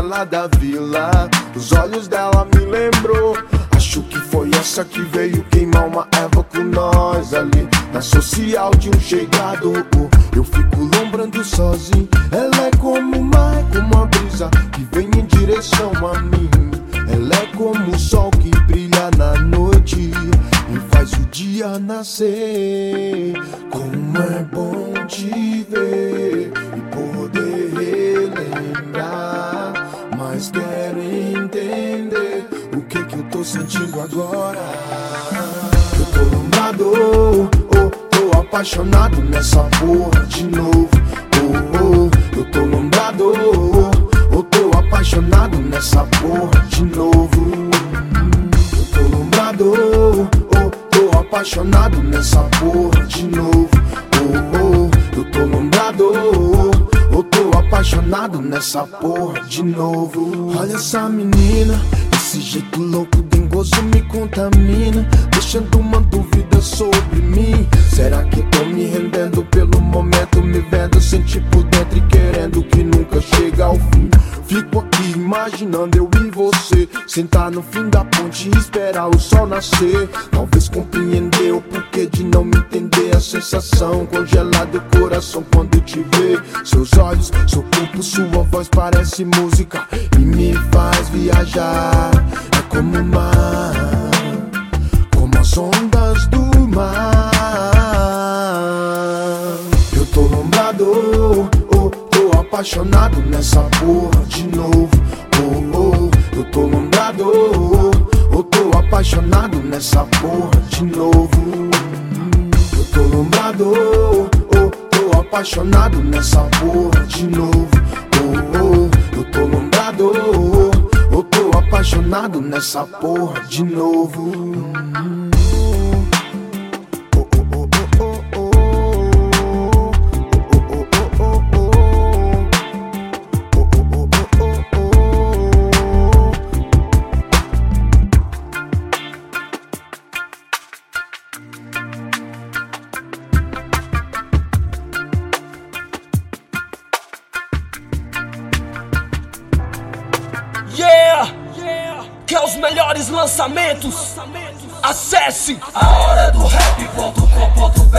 lá da vila. Os olhos dela me lembrou. Acho que foi essa que veio queimar uma erva com nós ali na social de um chegado. Eu fico lombrando sozinho. Ela é como o mar, como a brisa que vem em direção a mim. Ela é como o sol que brilha na noite e faz o dia nascer. Como é bom te ver tô sentindo agora. Eu tô lombrado, oh, tô apaixonado nessa porra de novo. Oh, oh, eu tô lombrado, oh, oh, tô apaixonado nessa porra de novo. Eu tô lombrado, oh, tô apaixonado nessa porra de novo. Oh, oh, eu tô lombrado, oh, oh, tô apaixonado nessa porra de novo. Olha essa menina, esse jeito louco, dengoso me contamina, deixando uma dúvida sobre mim. Será que tô me rendendo pelo momento, me vendo, senti por dentro e querendo que nunca chega ao fim? Fico aqui imaginando eu e você Sentar no fim da ponte e esperar o sol nascer Talvez compreender o porquê de não me sensação congelada do coração quando te vê Seus olhos, seu corpo, sua voz parece música E me faz viajar É como o mar Como as ondas do mar Eu tô lombrado, oh, tô apaixonado nessa porra de novo. Oh, oh, eu tô lombrado, oh, oh, tô apaixonado nessa porra de novo. Lombrado, oh, tô apaixonado nessa porra de novo. Oh, oh, eu tô lombrado, oh, oh, tô apaixonado nessa porra de novo. Oh, quer é os melhores lançamentos? Acesse a hora do rap.com.br